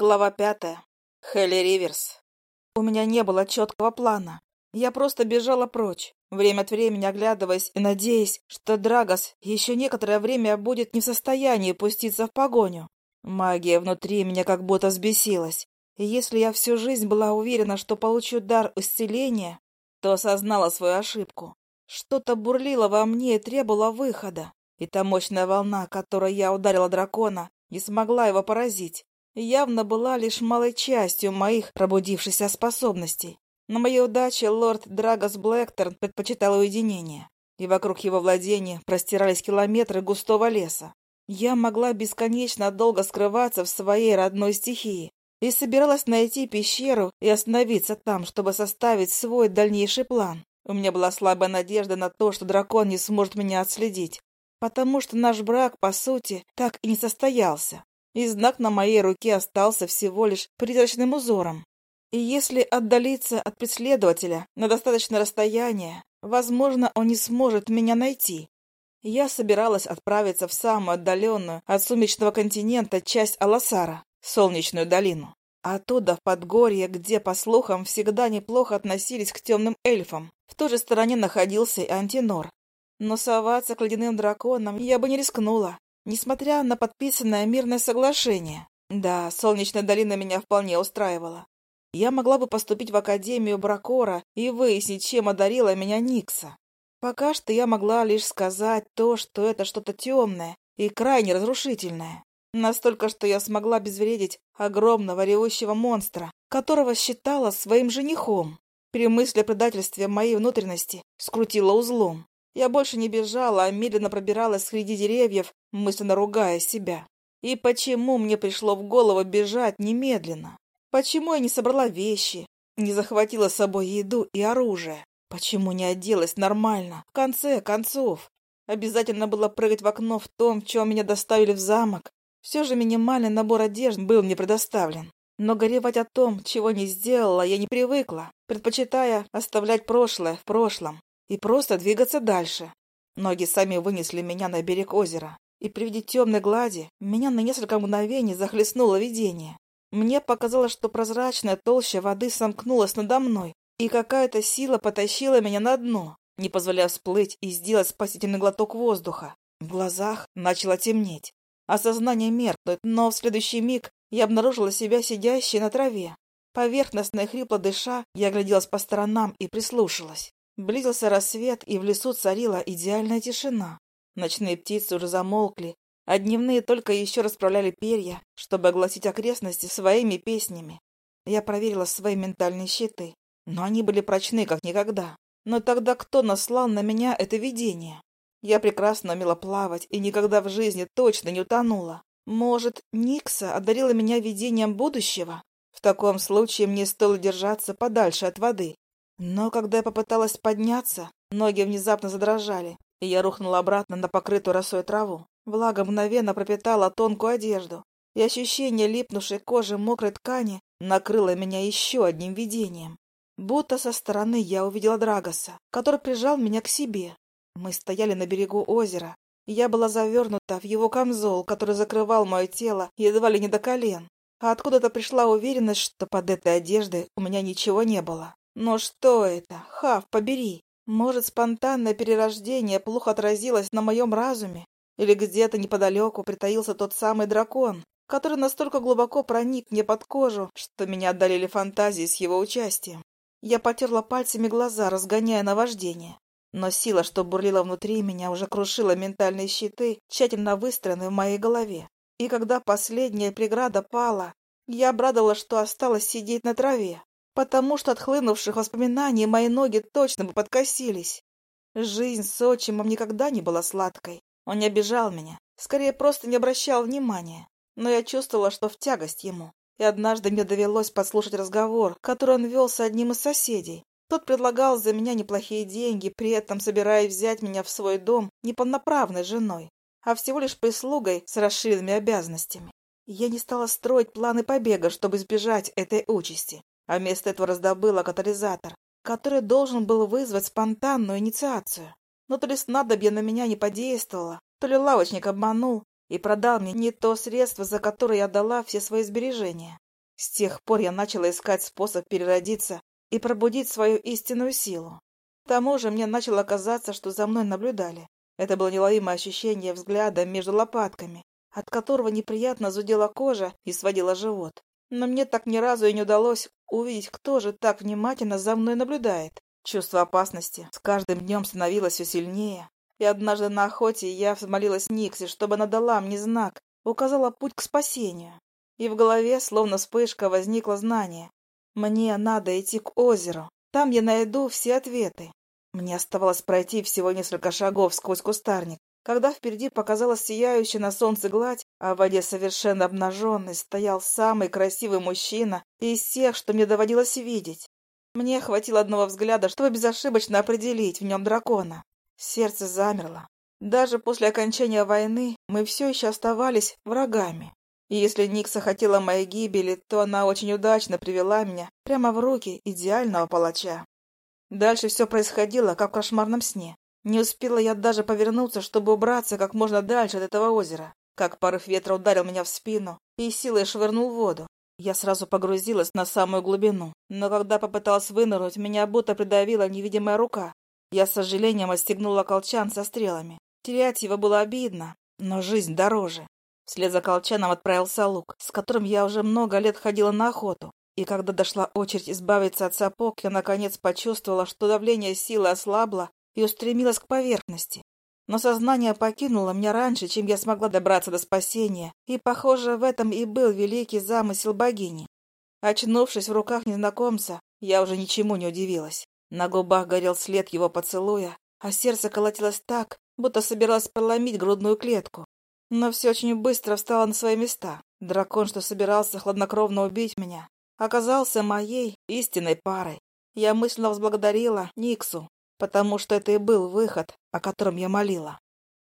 Глава пятая. Хелли Риверс. У меня не было четкого плана. Я просто бежала прочь, время от времени оглядываясь и надеясь, что Драгос еще некоторое время будет не в состоянии пуститься в погоню. Магия внутри меня как будто взбесилась. И если я всю жизнь была уверена, что получу дар исцеления, то осознала свою ошибку. Что-то бурлило во мне и требовало выхода. И та мощная волна, которой я ударила дракона, не смогла его поразить явно была лишь малой частью моих пробудившихся способностей. На моей удаче лорд Драгос Блэкторн предпочитал уединение, и вокруг его владения простирались километры густого леса. Я могла бесконечно долго скрываться в своей родной стихии и собиралась найти пещеру и остановиться там, чтобы составить свой дальнейший план. У меня была слабая надежда на то, что дракон не сможет меня отследить, потому что наш брак, по сути, так и не состоялся и знак на моей руке остался всего лишь призрачным узором. И если отдалиться от преследователя на достаточное расстояние, возможно, он не сможет меня найти. Я собиралась отправиться в самую отдаленную от сумеречного континента часть Аласара, Солнечную долину. Оттуда в Подгорье, где, по слухам, всегда неплохо относились к темным эльфам. В той же стороне находился и Антинор. Но соваться к ледяным драконам я бы не рискнула, Несмотря на подписанное мирное соглашение, да, Солнечная долина меня вполне устраивала. Я могла бы поступить в Академию Бракора и выяснить, чем одарила меня Никса. Пока что я могла лишь сказать то, что это что-то темное и крайне разрушительное. Настолько, что я смогла обезвредить огромного ревущего монстра, которого считала своим женихом. При мысли о предательстве моей внутренности скрутила узлом. Я больше не бежала, а медленно пробиралась среди деревьев, мысленно ругая себя. И почему мне пришло в голову бежать немедленно? Почему я не собрала вещи, не захватила с собой еду и оружие? Почему не оделась нормально? В конце концов, обязательно было прыгать в окно в том, в чем меня доставили в замок. Все же минимальный набор одежд был мне предоставлен. Но горевать о том, чего не сделала, я не привыкла, предпочитая оставлять прошлое в прошлом и просто двигаться дальше. Ноги сами вынесли меня на берег озера, и при виде темной глади меня на несколько мгновений захлестнуло видение. Мне показалось, что прозрачная толща воды сомкнулась надо мной, и какая-то сила потащила меня на дно, не позволяя всплыть и сделать спасительный глоток воздуха. В глазах начало темнеть. Осознание меркнуть, но в следующий миг я обнаружила себя сидящей на траве. Поверхностно и хрипло дыша, я огляделась по сторонам и прислушалась. Близился рассвет, и в лесу царила идеальная тишина. Ночные птицы уже замолкли, а дневные только еще расправляли перья, чтобы огласить окрестности своими песнями. Я проверила свои ментальные щиты, но они были прочны, как никогда. Но тогда кто наслал на меня это видение? Я прекрасно умела плавать и никогда в жизни точно не утонула. Может, Никса одарила меня видением будущего? В таком случае мне стоило держаться подальше от воды. Но когда я попыталась подняться, ноги внезапно задрожали, и я рухнула обратно на покрытую росой траву. Влага мгновенно пропитала тонкую одежду, и ощущение липнувшей кожи мокрой ткани накрыло меня еще одним видением. Будто со стороны я увидела Драгоса, который прижал меня к себе. Мы стояли на берегу озера, и я была завернута в его камзол, который закрывал мое тело едва ли не до колен. А откуда-то пришла уверенность, что под этой одеждой у меня ничего не было. Но что это? Хав, побери! Может, спонтанное перерождение плохо отразилось на моем разуме? Или где-то неподалеку притаился тот самый дракон, который настолько глубоко проник мне под кожу, что меня одолели фантазии с его участием? Я потерла пальцами глаза, разгоняя наваждение. Но сила, что бурлила внутри меня, уже крушила ментальные щиты, тщательно выстроенные в моей голове. И когда последняя преграда пала, я обрадовалась, что осталось сидеть на траве, потому что от хлынувших воспоминаний мои ноги точно бы подкосились. Жизнь с отчимом никогда не была сладкой. Он не обижал меня, скорее просто не обращал внимания. Но я чувствовала, что в тягость ему. И однажды мне довелось послушать разговор, который он вел с одним из соседей. Тот предлагал за меня неплохие деньги, при этом собираясь взять меня в свой дом не женой, а всего лишь прислугой с расширенными обязанностями. Я не стала строить планы побега, чтобы избежать этой участи а вместо этого раздобыла катализатор, который должен был вызвать спонтанную инициацию. Но то ли снадобье на меня не подействовало, то ли лавочник обманул и продал мне не то средство, за которое я дала все свои сбережения. С тех пор я начала искать способ переродиться и пробудить свою истинную силу. К тому же мне начало казаться, что за мной наблюдали. Это было неловимое ощущение взгляда между лопатками, от которого неприятно зудела кожа и сводила живот. Но мне так ни разу и не удалось увидеть, кто же так внимательно за мной наблюдает. Чувство опасности с каждым днем становилось все сильнее. И однажды на охоте я взмолилась Никсе, чтобы она дала мне знак, указала путь к спасению. И в голове, словно вспышка, возникло знание. Мне надо идти к озеру. Там я найду все ответы. Мне оставалось пройти всего несколько шагов сквозь кустарник, когда впереди показалась сияющая на солнце гладь, а в воде совершенно обнаженный стоял самый красивый мужчина из всех, что мне доводилось видеть. Мне хватило одного взгляда, чтобы безошибочно определить в нем дракона. Сердце замерло. Даже после окончания войны мы все еще оставались врагами. И если Никса хотела моей гибели, то она очень удачно привела меня прямо в руки идеального палача. Дальше все происходило, как в кошмарном сне. Не успела я даже повернуться, чтобы убраться как можно дальше от этого озера, как порыв ветра ударил меня в спину и силой швырнул в воду. Я сразу погрузилась на самую глубину, но когда попыталась вынырнуть, меня будто придавила невидимая рука. Я с сожалением отстегнула колчан со стрелами. Терять его было обидно, но жизнь дороже. Вслед за колчаном отправился лук, с которым я уже много лет ходила на охоту. И когда дошла очередь избавиться от сапог, я наконец почувствовала, что давление силы ослабло и устремилась к поверхности. Но сознание покинуло меня раньше, чем я смогла добраться до спасения, и, похоже, в этом и был великий замысел богини. Очнувшись в руках незнакомца, я уже ничему не удивилась. На губах горел след его поцелуя, а сердце колотилось так, будто собиралось проломить грудную клетку. Но все очень быстро встало на свои места. Дракон, что собирался хладнокровно убить меня, оказался моей истинной парой. Я мысленно возблагодарила Никсу, потому что это и был выход, о котором я молила.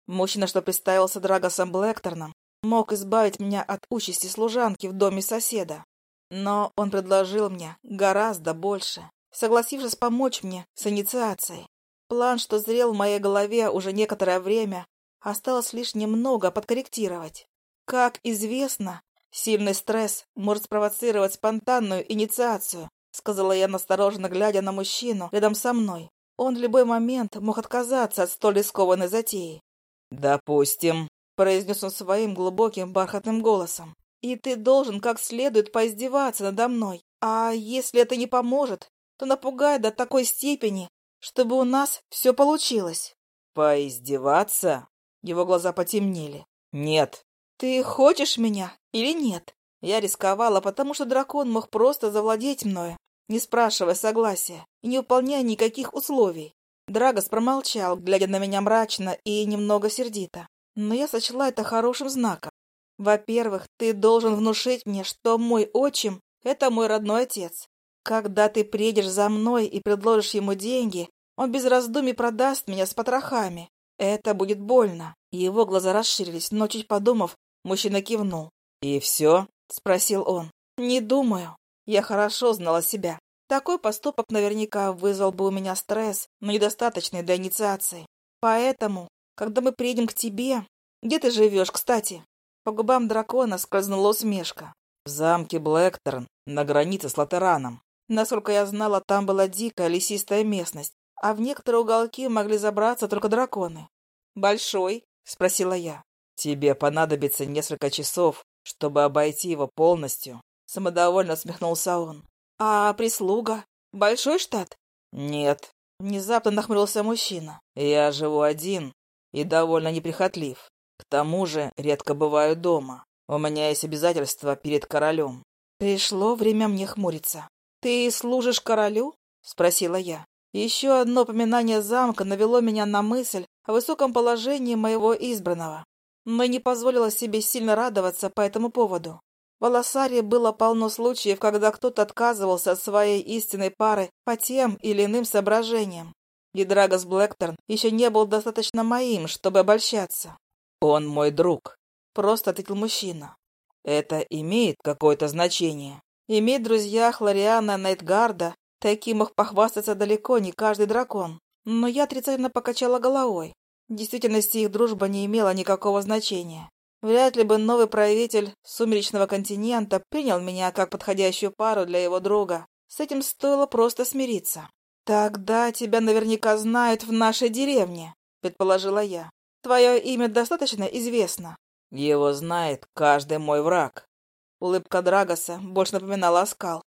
Мужчина, что представился Драгосом Блэкторном, мог избавить меня от участи служанки в доме соседа. Но он предложил мне гораздо больше, согласившись помочь мне с инициацией. План, что зрел в моей голове уже некоторое время, Осталось лишь немного подкорректировать. Как известно, сильный стресс может спровоцировать спонтанную инициацию, сказала я настороженно, глядя на мужчину рядом со мной. Он в любой момент мог отказаться от столь рискованной затеи. «Допустим», — произнес он своим глубоким бархатным голосом. «И ты должен как следует поиздеваться надо мной. А если это не поможет, то напугай до такой степени, чтобы у нас все получилось». «Поиздеваться?» Его глаза потемнели. «Нет». «Ты хочешь меня или нет?» Я рисковала, потому что дракон мог просто завладеть мною, не спрашивая согласия и не выполняя никаких условий. Драгос промолчал, глядя на меня мрачно и немного сердито. Но я сочла это хорошим знаком. Во-первых, ты должен внушить мне, что мой отчим — это мой родной отец. Когда ты приедешь за мной и предложишь ему деньги, он без раздумий продаст меня с потрохами. Это будет больно. Его глаза расширились, но чуть подумав, мужчина кивнул. «И все?» — спросил он. «Не думаю. Я хорошо знала себя. Такой поступок наверняка вызвал бы у меня стресс, но недостаточный для инициации. Поэтому, когда мы приедем к тебе... Где ты живешь, кстати?» По губам дракона скользнула усмешка. «В замке Блэкторн, на границе с Латераном. Насколько я знала, там была дикая лесистая местность, а в некоторые уголки могли забраться только драконы. «Большой?» — спросила я. «Тебе понадобится несколько часов, чтобы обойти его полностью», — самодовольно усмехнулся он. «А прислуга? Большой штат?» «Нет». Внезапно нахмурился мужчина. «Я живу один и довольно неприхотлив. К тому же редко бываю дома. У меня есть обязательства перед королем». «Пришло время мне хмуриться. Ты служишь королю?» — спросила я. Еще одно упоминание замка навело меня на мысль о высоком положении моего избранного, но не позволила себе сильно радоваться по этому поводу. В Аласаре было полно случаев, когда кто-то отказывался от своей истинной пары по тем или иным соображениям. И Драгос Блэкторн еще не был достаточно моим, чтобы обольщаться. «Он мой друг», — просто ответил мужчина. «Это имеет какое-то значение?» Иметь друзья Хлориана Найтгарда Таким мог похвастаться далеко не каждый дракон. Но я отрицательно покачала головой. В действительности их дружба не имела никакого значения. Вряд ли бы новый правитель сумеречного континента принял меня как подходящую пару для его друга. С этим стоило просто смириться. «Тогда тебя наверняка знают в нашей деревне», — предположила я. «Твое имя достаточно известно». «Его знает каждый мой враг». Улыбка Драгоса больше напоминала оскал.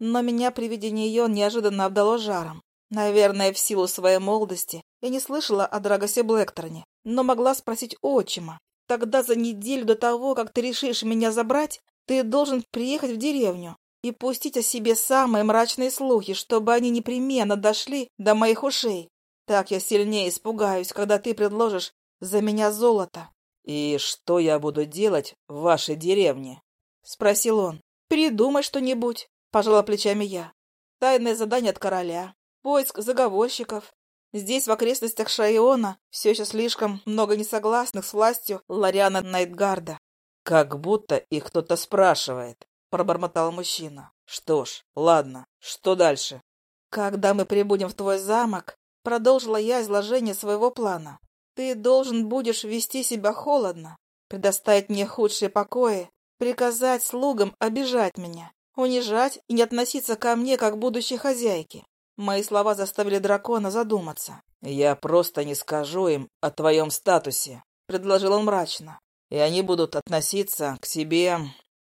Но меня при виде нее неожиданно обдало жаром. Наверное, в силу своей молодости я не слышала о Драгосе Блэкторне, но могла спросить отчима. Тогда за неделю до того, как ты решишь меня забрать, ты должен приехать в деревню и пустить о себе самые мрачные слухи, чтобы они непременно дошли до моих ушей. Так я сильнее испугаюсь, когда ты предложишь за меня золото. — И что я буду делать в вашей деревне? — спросил он. — Придумай что-нибудь, — пожала плечами я. Тайное задание от короля, поиск заговорщиков, Здесь, в окрестностях Шайона, все еще слишком много несогласных с властью Лариана Найтгарда. «Как будто их кто-то спрашивает», — пробормотал мужчина. «Что ж, ладно, что дальше?» «Когда мы прибудем в твой замок», — продолжила я изложение своего плана, «ты должен будешь вести себя холодно, предоставить мне худшие покои, приказать слугам обижать меня, унижать и не относиться ко мне как будущей хозяйке. Мои слова заставили дракона задуматься. «Я просто не скажу им о твоем статусе», — предложил он мрачно. «И они будут относиться к себе...»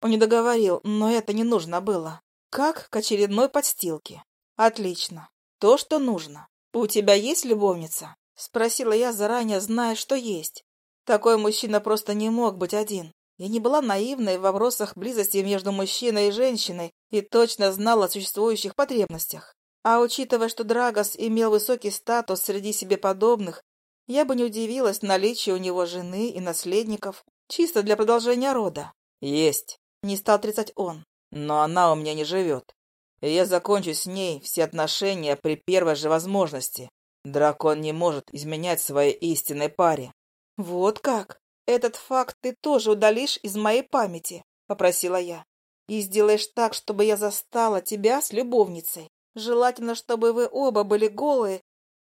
Он не договорил, но это не нужно было. Как к очередной подстилке. «Отлично. То, что нужно. У тебя есть любовница?» — спросила я, заранее зная, что есть. Такой мужчина просто не мог быть один. Я не была наивной в вопросах близости между мужчиной и женщиной и точно знала о существующих потребностях. А учитывая, что Драгос имел высокий статус среди себе подобных, я бы не удивилась наличию у него жены и наследников, чисто для продолжения рода. «Есть», — не стал отрицать он. «Но она у меня не живет. И я закончу с ней все отношения при первой же возможности. Дракон не может изменять своей истинной паре». «Вот как? Этот факт ты тоже удалишь из моей памяти», — попросила я. «И сделаешь так, чтобы я застала тебя с любовницей. Желательно, чтобы вы оба были голые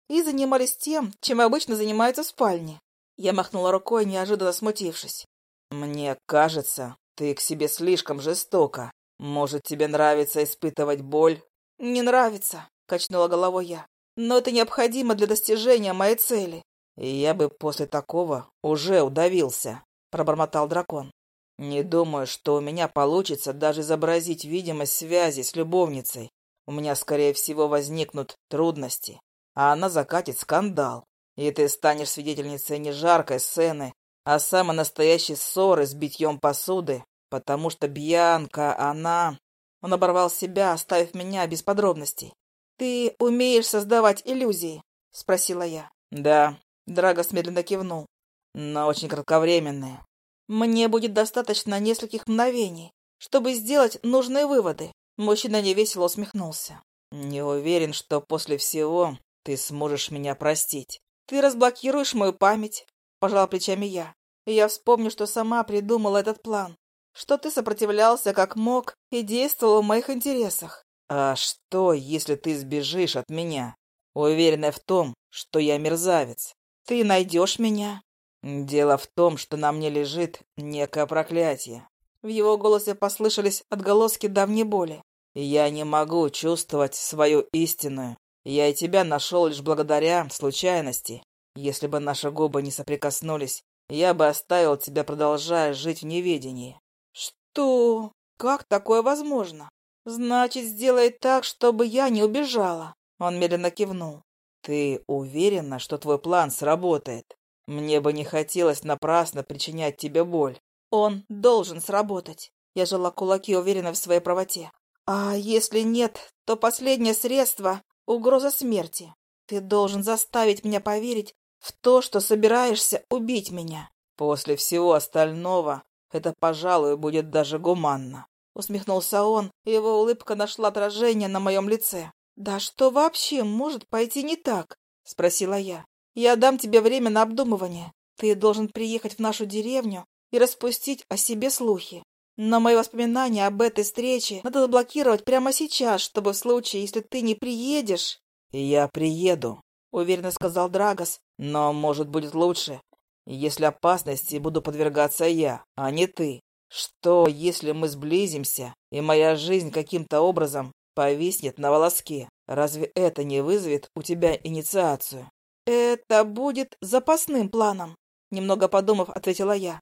и занимались тем, чем обычно занимаются в спальне. Я махнула рукой, неожиданно смутившись. «Мне кажется, ты к себе слишком жестоко. Может, тебе нравится испытывать боль?» «Не нравится», — качнула головой я. «Но это необходимо для достижения моей цели». «И я бы после такого уже удавился», — пробормотал дракон. «Не думаю, что у меня получится даже изобразить видимость связи с любовницей у меня, скорее всего, возникнут трудности, а она закатит скандал, и ты станешь свидетельницей не жаркой сцены, а самой настоящей ссоры с битьем посуды, потому что Бьянка, она... Он оборвал себя, оставив меня без подробностей. «Ты умеешь создавать иллюзии?» — спросила я. «Да», — Драгос медленно кивнул. «Но очень кратковременные». «Мне будет достаточно нескольких мгновений, чтобы сделать нужные выводы. Мужчина невесело усмехнулся. «Не уверен, что после всего ты сможешь меня простить». «Ты разблокируешь мою память», — пожала плечами я. Я вспомню, что сама придумала этот план, что ты сопротивлялся как мог и действовал в моих интересах. «А что, если ты сбежишь от меня, уверенная в том, что я мерзавец?» «Ты найдешь меня?» «Дело в том, что на мне лежит некое проклятие. В его голосе послышались отголоски давней боли. «Я не могу чувствовать свою истинную. Я и тебя нашел лишь благодаря случайности. Если бы наши губы не соприкоснулись, я бы оставил тебя, продолжая жить в неведении». «Что? Как такое возможно? Значит, сделай так, чтобы я не убежала». Он медленно кивнул. «Ты уверена, что твой план сработает? Мне бы не хотелось напрасно причинять тебе боль. Он должен сработать. Я жала кулаки, уверена в своей правоте. А если нет, то последнее средство — угроза смерти. Ты должен заставить меня поверить в то, что собираешься убить меня. После всего остального это, пожалуй, будет даже гуманно. Усмехнулся он, и его улыбка нашла отражение на моем лице. «Да что вообще может пойти не так?» — спросила я. «Я дам тебе время на обдумывание. Ты должен приехать в нашу деревню и распустить о себе слухи. Но мои воспоминания об этой встрече надо заблокировать прямо сейчас, чтобы в случае, если ты не приедешь... — Я приеду, — уверенно сказал Драгос. — Но, может, будет лучше, Если опасности буду подвергаться я, а не ты? Что, если мы сблизимся, и моя жизнь каким-то образом повиснет на волоске? Разве это не вызовет у тебя инициацию? Это будет запасным планом, немного подумав, ответила я.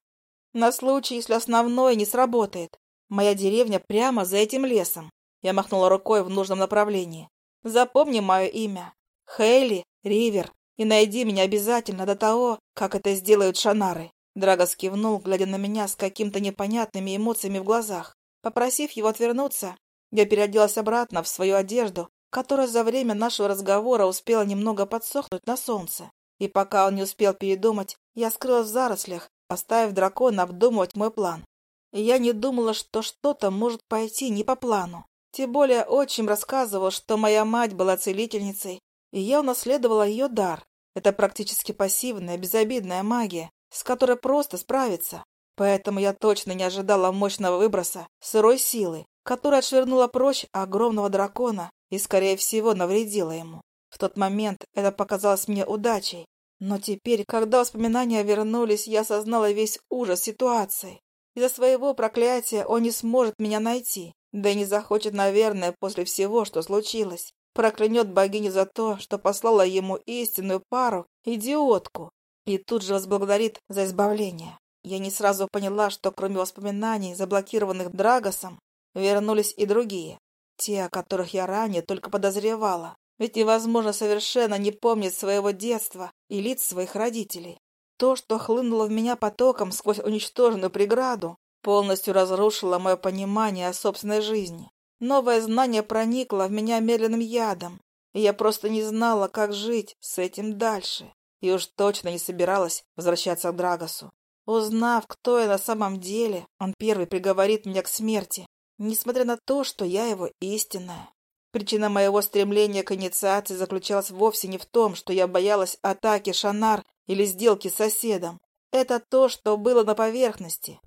На случай, если основное не сработает. Моя деревня прямо за этим лесом. Я махнула рукой в нужном направлении. Запомни мое имя. Хейли Ривер. И найди меня обязательно до того, как это сделают шанары. Драгос кивнул, глядя на меня с какими-то непонятными эмоциями в глазах. Попросив его отвернуться, я переоделась обратно в свою одежду, которая за время нашего разговора успела немного подсохнуть на солнце. И пока он не успел передумать, я скрылась в зарослях, оставив дракона обдумывать мой план. Я не думала, что что-то может пойти не по плану. Тем более отчим рассказывал, что моя мать была целительницей, и я унаследовала ее дар. Это практически пассивная, безобидная магия, с которой просто справиться. Поэтому я точно не ожидала мощного выброса сырой силы, которая отшвырнула прочь огромного дракона и, скорее всего, навредила ему. В тот момент это показалось мне удачей. Но теперь, когда воспоминания вернулись, я осознала весь ужас ситуации. Из-за своего проклятия он не сможет меня найти, да и не захочет, наверное, после всего, что случилось. Проклянет богиню за то, что послала ему истинную пару, идиотку, и тут же возблагодарит за избавление. Я не сразу поняла, что кроме воспоминаний, заблокированных Драгосом, вернулись и другие. Те, о которых я ранее только подозревала. Ведь невозможно совершенно не помнить своего детства и лиц своих родителей. То, что хлынуло в меня потоком сквозь уничтоженную преграду, полностью разрушило мое понимание о собственной жизни. Новое знание проникло в меня медленным ядом, и я просто не знала, как жить с этим дальше и уж точно не собиралась возвращаться к Драгосу. Узнав, кто я на самом деле, он первый приговорит меня к смерти, несмотря на то, что я его истинная. Причина моего стремления к инициации заключалась вовсе не в том, что я боялась атаки Шанар или сделки с соседом. Это то, что было на поверхности.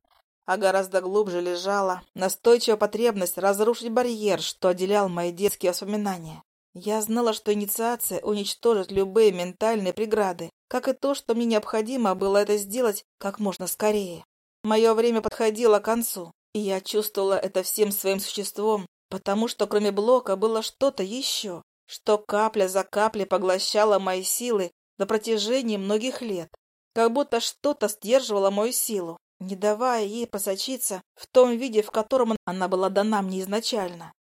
А гораздо глубже лежала настойчивая потребность разрушить барьер, что отделял мои детские воспоминания. Я знала, что инициация уничтожит любые ментальные преграды, как и то, что мне необходимо было это сделать как можно скорее. Мое время подходило к концу, и я чувствовала это всем своим существом, потому что кроме блока было что-то еще, что капля за каплей поглощало мои силы на протяжении многих лет, как будто что-то сдерживало мою силу, не давая ей просочиться в том виде, в котором она была дана мне изначально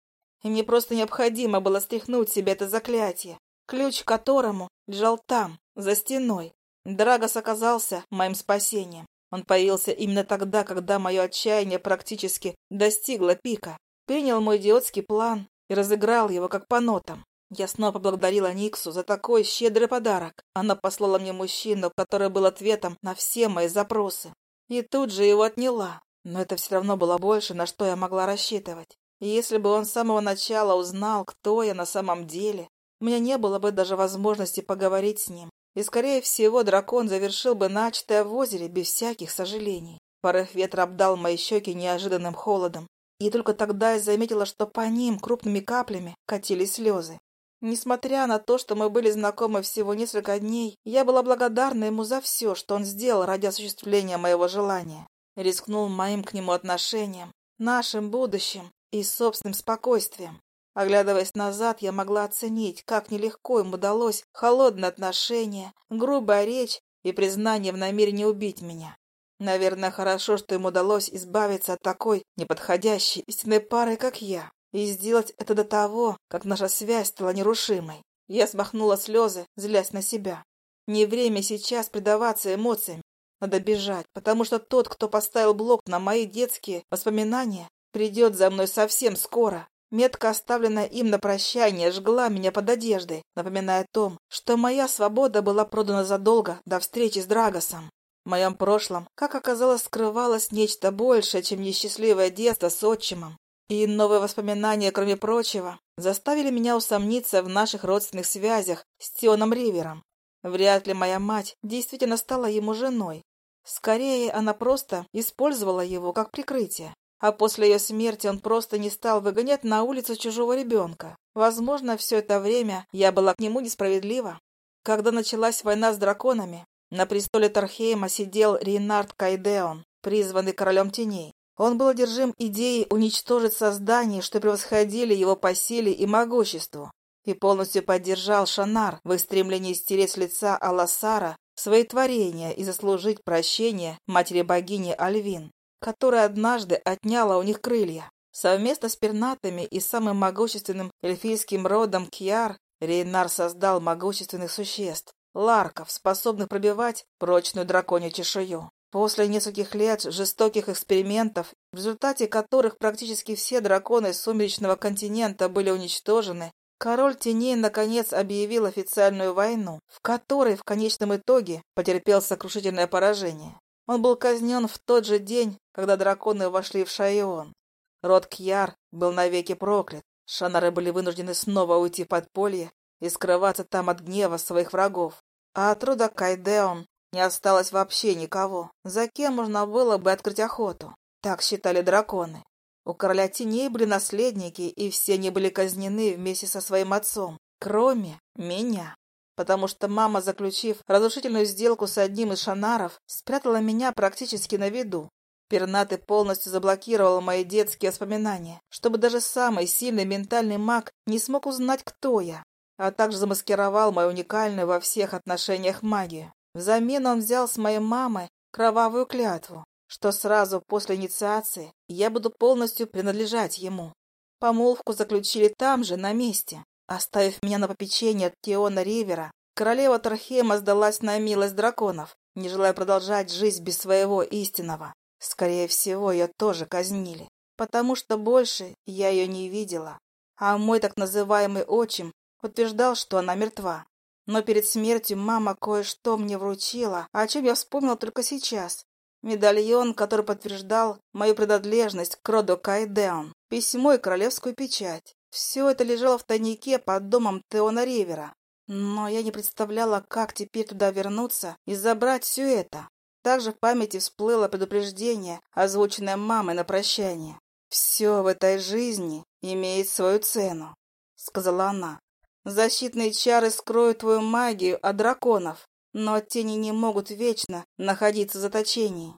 и мне просто необходимо было стряхнуть себе это заклятие, ключ к которому лежал там, за стеной. Драгос оказался моим спасением. Он появился именно тогда, когда мое отчаяние практически достигло пика. Принял мой идиотский план и разыграл его как по нотам. Я снова поблагодарила Никсу за такой щедрый подарок. Она послала мне мужчину, который был ответом на все мои запросы. И тут же его отняла. Но это все равно было больше, на что я могла рассчитывать. Если бы он с самого начала узнал, кто я на самом деле, у меня не было бы даже возможности поговорить с ним. И, скорее всего, дракон завершил бы начатое в озере без всяких сожалений. Порыв ветра обдал мои щеки неожиданным холодом. И только тогда я заметила, что по ним крупными каплями катились слезы. Несмотря на то, что мы были знакомы всего несколько дней, я была благодарна ему за все, что он сделал ради осуществления моего желания. Рискнул моим к нему отношением, нашим будущим, и собственным спокойствием. Оглядываясь назад, я могла оценить, как нелегко им удалось холодное отношение, грубая речь и признание в намерении убить меня. Наверное, хорошо, что им удалось избавиться от такой неподходящей истинной пары, как я, и сделать это до того, как наша связь стала нерушимой. Я смахнула слезы, злясь на себя. Не время сейчас предаваться эмоциям. Надо бежать, потому что тот, кто поставил блок на мои детские воспоминания, Придет за мной совсем скоро. Метка, оставленная им на прощание, жгла меня под одеждой, напоминая о том, что моя свобода была продана задолго до встречи с Драгосом. В моем прошлом, как оказалось, скрывалось нечто большее, чем несчастливое детство с отчимом. И новые воспоминания, кроме прочего, заставили меня усомниться в наших родственных связях с Тионом Ривером. Вряд ли моя мать действительно стала ему женой. Скорее, она просто использовала его как прикрытие. А после ее смерти он просто не стал выгонять на улицу чужого ребенка. Возможно, все это время я была к нему несправедлива. Когда началась война с драконами, На престоле Тархейма сидел Рейнард Кайдеон, призванный королем теней. Он был одержим идеей уничтожить создания, что превосходили его по силе и могуществу, и полностью поддержал Шанар в их стремлении стереть с лица Аласара свои творения и заслужить прощение матери-богини Альвин, которая однажды отняла у них крылья. Совместно с пернатами и самым могущественным эльфийским родом Кьяр Рейнар создал могущественных существ, ларков, способных пробивать прочную драконью чешую. После нескольких лет жестоких экспериментов, в результате которых практически все драконы Сумеречного континента были уничтожены, король теней наконец объявил официальную войну, в которой в конечном итоге потерпел сокрушительное поражение. Он был казнен в тот же день, когда драконы вошли в Шайон. Род Кьяр был навеки проклят. Шанары были вынуждены снова уйти в подполье и скрываться там от гнева своих врагов. А от рода Кайдеон не осталось вообще никого, за кем можно было бы открыть охоту. Так считали драконы. У короля теней были наследники, и все они были казнены вместе со своим отцом, кроме меня. Потому что мама, заключив разрушительную сделку с одним из шанаров, спрятала меня практически на виду. Пернатый полностью заблокировал мои детские воспоминания, чтобы даже самый сильный ментальный маг не смог узнать, кто я, а также замаскировал мою уникальную во всех отношениях магию. Взамен он взял с моей мамы кровавую клятву, что сразу после инициации я буду полностью принадлежать ему. Помолвку заключили там же, на месте. Оставив меня на попечение от Теона Ривера, королева Тархема сдалась на милость драконов, не желая продолжать жизнь без своего истинного. Скорее всего, ее тоже казнили, потому что больше я ее не видела. А мой так называемый отчим утверждал, что она мертва. Но перед смертью мама кое-что мне вручила, о чем я вспомнила только сейчас. Медальон, который подтверждал мою принадлежность к роду Кайдеон, письмо и королевскую печать. Все это лежало в тайнике под домом Теона Ривера. Но я не представляла, как теперь туда вернуться и забрать все это. Также в памяти всплыло предупреждение, озвученное мамой на прощание. «Все в этой жизни имеет свою цену», — сказала она. «Защитные чары скроют твою магию от драконов, но тени не могут вечно находиться в заточении.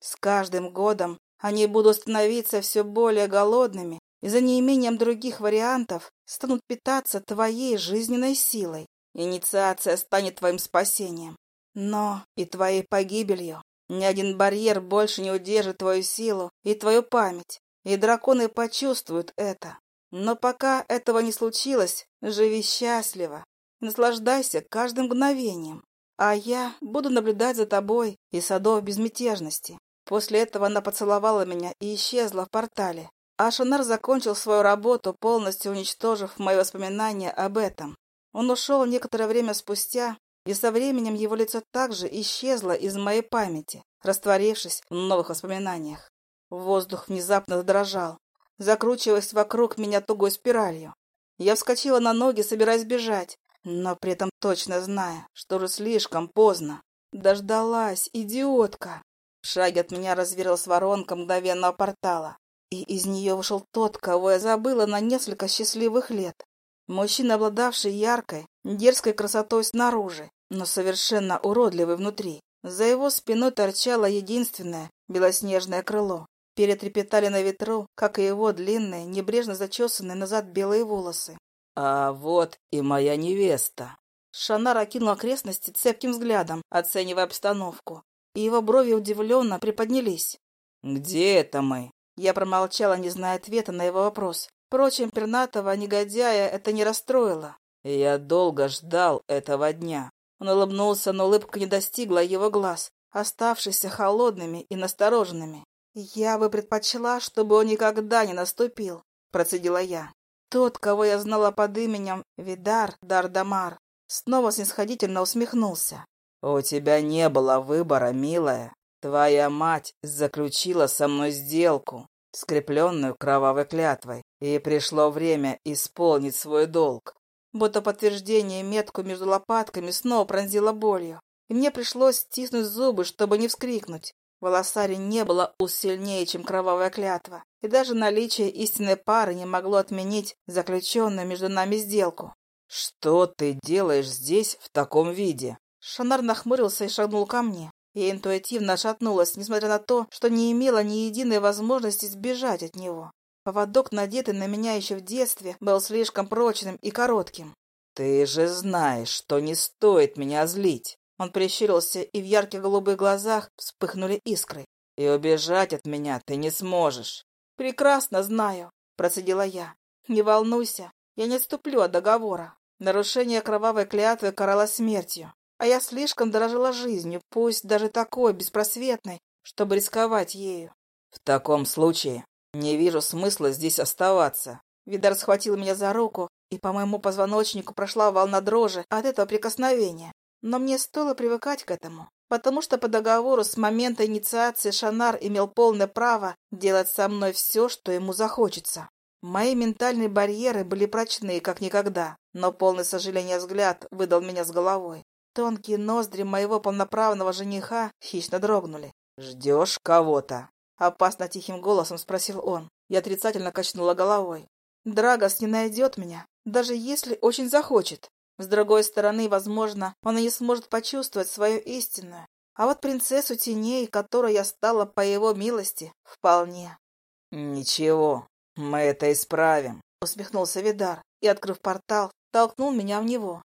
С каждым годом они будут становиться все более голодными и за неимением других вариантов станут питаться твоей жизненной силой. Инициация станет твоим спасением но и твоей погибелью. Ни один барьер больше не удержит твою силу и твою память, и драконы почувствуют это. Но пока этого не случилось, живи счастливо, наслаждайся каждым мгновением, а я буду наблюдать за тобой и садов безмятежности. После этого она поцеловала меня и исчезла в портале. А Шанар закончил свою работу, полностью уничтожив мои воспоминания об этом. Он ушел некоторое время спустя, и со временем его лицо также исчезло из моей памяти, растворившись в новых воспоминаниях. Воздух внезапно задрожал, закручиваясь вокруг меня тугой спиралью. Я вскочила на ноги, собираясь бежать, но при этом точно зная, что уже слишком поздно. Дождалась, идиотка! В шаге от меня разверилась воронка мгновенного портала, и из нее вышел тот, кого я забыла на несколько счастливых лет. Мужчина, обладавший яркой, дерзкой красотой снаружи но совершенно уродливый внутри. За его спиной торчало единственное белоснежное крыло. Перетрепетали на ветру, как и его длинные, небрежно зачесанные назад белые волосы. «А вот и моя невеста!» Шанар окинул окрестности цепким взглядом, оценивая обстановку, и его брови удивленно приподнялись. «Где это мы?» Я промолчала, не зная ответа на его вопрос. Впрочем, пернатого негодяя это не расстроило. «Я долго ждал этого дня. Он улыбнулся, но улыбка не достигла его глаз, оставшихся холодными и настороженными. «Я бы предпочла, чтобы он никогда не наступил», — процедила я. Тот, кого я знала под именем Видар Дардамар, снова снисходительно усмехнулся. «У тебя не было выбора, милая. Твоя мать заключила со мной сделку, скрепленную кровавой клятвой, и пришло время исполнить свой долг. Будто подтверждение метку между лопатками снова пронзила болью, и мне пришлось стиснуть зубы, чтобы не вскрикнуть. В Волосаре не было уз сильнее, чем кровавая клятва, и даже наличие истинной пары не могло отменить заключенную между нами сделку. «Что ты делаешь здесь в таком виде?» Шанар нахмурился и шагнул ко мне. Я интуитивно отшатнулась, несмотря на то, что не имела ни единой возможности сбежать от него. Поводок, надетый на меня еще в детстве, был слишком прочным и коротким. «Ты же знаешь, что не стоит меня злить!» Он прищурился, и в ярких голубых глазах вспыхнули искры. «И убежать от меня ты не сможешь!» «Прекрасно знаю!» – процедила я. «Не волнуйся, я не отступлю от договора. Нарушение кровавой клятвы каралось смертью, а я слишком дорожила жизнью, пусть даже такой, беспросветной, чтобы рисковать ею. В таком случае не вижу смысла здесь оставаться. Видар схватил меня за руку, и по моему позвоночнику прошла волна дрожи от этого прикосновения. Но мне стоило привыкать к этому, потому что по договору с момента инициации Шанар имел полное право делать со мной все, что ему захочется. Мои ментальные барьеры были прочны, как никогда, но полный сожаления взгляд выдал меня с головой. Тонкие ноздри моего полноправного жениха хищно дрогнули. «Ждешь кого-то?» — опасно тихим голосом спросил он. Я отрицательно качнула головой. «Драгос не найдет меня, даже если очень захочет. С другой стороны, возможно, он и не сможет почувствовать свою истинную. А вот принцессу теней, которой я стала по его милости, вполне». «Ничего, мы это исправим», — усмехнулся Видар и, открыв портал, толкнул меня в него.